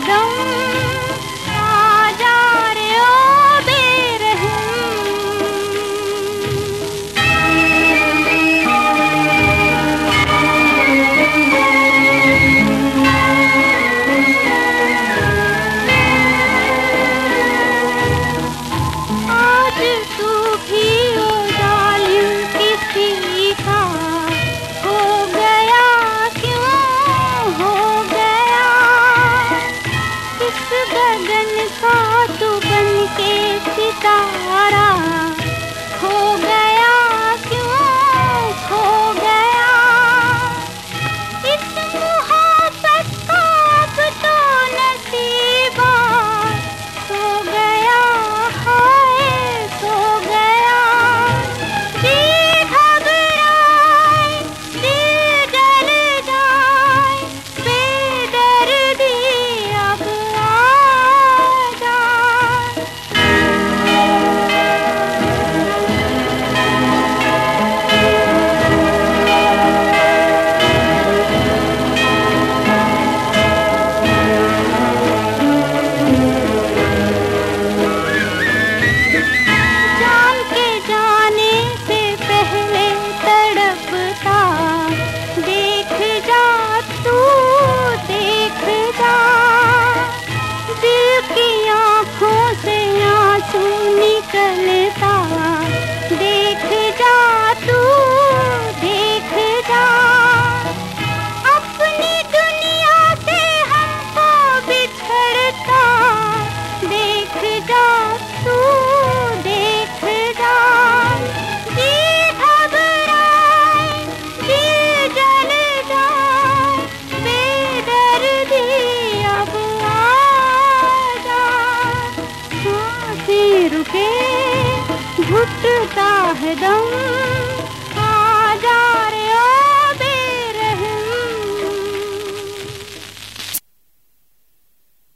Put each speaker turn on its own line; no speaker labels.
दम रुके घुटता है दम।